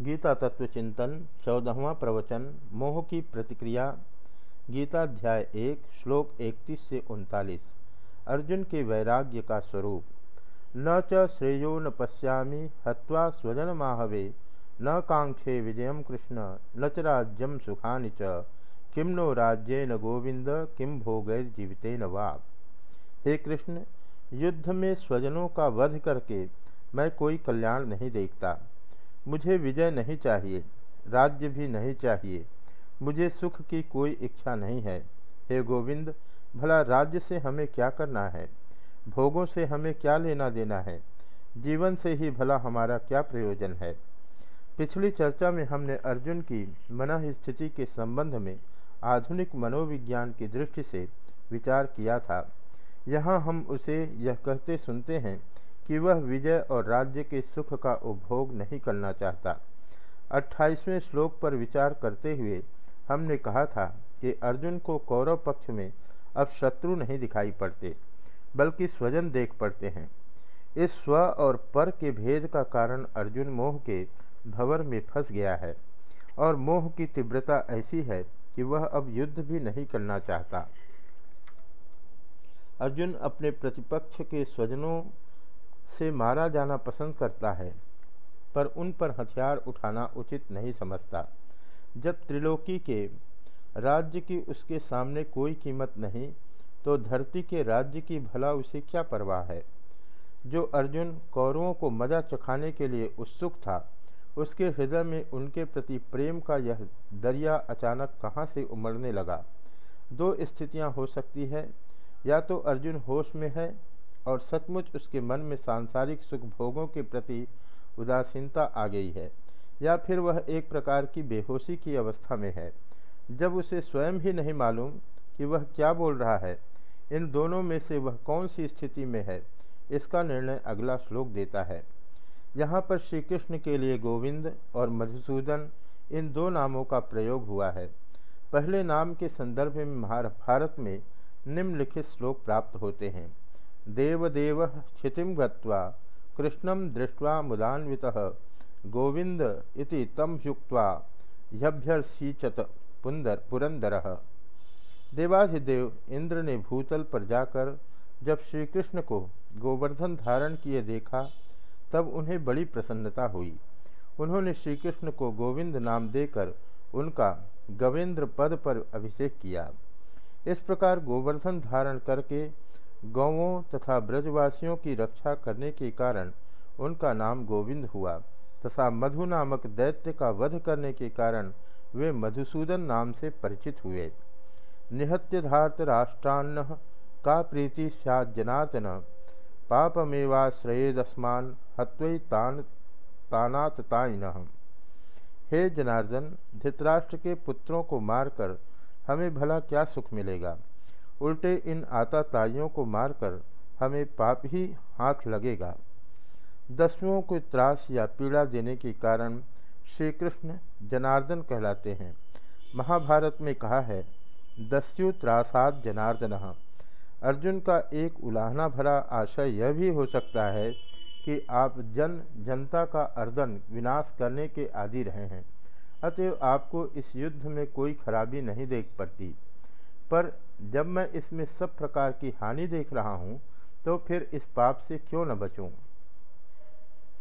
गीता तत्व चिंतन चौदहवा प्रवचन, मोह की प्रतिक्रिया, गीताध्याय एक, श्लोक इकतीस से उनतालीस। अर्जुन के वैराग्य का स्वरूप। न च श्रेयो न पश्यामी, हत्वा स्वजन माहवे। न कांक्षे विजय कृष्ण, न च राज्यम सुखानि च। किम नो राज्य न गोविंद किम भोगैर्जीविते न वा हे कृष्ण, युद्ध में स्वजनों का वध करके मैं कोई कल्याण नहीं देखता। मुझे विजय नहीं चाहिए, राज्य भी नहीं चाहिए, मुझे सुख की कोई इच्छा नहीं है। हे गोविंद, भला राज्य से हमें क्या करना है? भोगों से हमें क्या लेना देना है? जीवन से ही भला हमारा क्या प्रयोजन है? पिछली चर्चा में हमने अर्जुन की मन स्थिति के संबंध में आधुनिक मनोविज्ञान की दृष्टि से विचार किया था। यहाँ हम उसे यह कहते सुनते हैं कि वह विजय और राज्य के सुख का उपभोग नहीं करना चाहता। अट्ठाईसवें श्लोक पर विचार करते हुए हमने कहा था कि अर्जुन को कौरव पक्ष में अब शत्रु नहीं दिखाई पड़ते, बल्कि स्वजन देख पड़ते हैं। इस स्व और पर के भेद का कारण अर्जुन मोह के भवर में फंस गया है और मोह की तीव्रता ऐसी है कि वह अब युद्ध भी नहीं करना चाहता। अर्जुन अपने प्रतिपक्ष के स्वजनों से मारा जाना पसंद करता है, पर उन पर हथियार उठाना उचित नहीं समझता। जब त्रिलोकी के राज्य की उसके सामने कोई कीमत नहीं तो धरती के राज्य की भला उसे क्या परवाह है? जो अर्जुन कौरवों को मज़ा चखाने के लिए उत्सुक था, उसके हृदय में उनके प्रति प्रेम का यह दरिया अचानक कहाँ से उमड़ने लगा? दो स्थितियाँ हो सकती है, या तो अर्जुन होश में है और सचमुच उसके मन में सांसारिक सुख भोगों के प्रति उदासीनता आ गई है, या फिर वह एक प्रकार की बेहोशी की अवस्था में है। जब उसे स्वयं ही नहीं मालूम कि वह क्या बोल रहा है, इन दोनों में से वह कौन सी स्थिति में है, इसका निर्णय अगला श्लोक देता है। यहाँ पर श्री कृष्ण के लिए गोविंद और मधुसूदन इन दो नामों का प्रयोग हुआ है। पहले नाम के संदर्भ में भारत में निम्नलिखित श्लोक प्राप्त होते हैं। देवदेव क्षितिम गत्वा कृष्णं दृष्ट्वा मुदान्वितः, गोविंद इति तम युक्त्वा ह्यभ्यर्षीचत पुंदर पुरंदर देवाधिदेव इंद्र ने भूतल पर जाकर जब श्री कृष्ण को गोवर्धन धारण किए देखा, तब उन्हें बड़ी प्रसन्नता हुई। उन्होंने श्री कृष्ण को गोविंद नाम देकर उनका गवेंद्र पद पर अभिषेक किया। इस प्रकार गोवर्धन धारण करके गौवों तथा ब्रजवासियों की रक्षा करने के कारण उनका नाम गोविंद हुआ, तथा मधु नामक दैत्य का वध करने के कारण वे मधुसूदन नाम से परिचित हुए। निहत्यधार्त राष्ट्रान्न का प्रीति जनार्दन, पापमेवाश्रयेदस्मान हत्वई तान तानातताइन हे जनार्दन, धृतराष्ट्र के पुत्रों को मारकर हमें भला क्या सुख मिलेगा? उल्टे इन आताताइयों को मारकर हमें पाप ही हाथ लगेगा। दस्युओं को त्रास या पीड़ा देने के कारण श्री कृष्ण जनार्दन कहलाते हैं। महाभारत में कहा है, दस्यु त्रासाद जनार्दन। अर्जुन का एक उलाहना भरा आशय यह भी हो सकता है कि आप जन जनता का अर्दन विनाश करने के आदि रहे हैं। अतएव आपको इस युद्ध में कोई खराबी नहीं देख पड़ती। पर जब मैं इसमें सब प्रकार की हानि देख रहा हूँ तो फिर इस पाप से क्यों न बचूँ?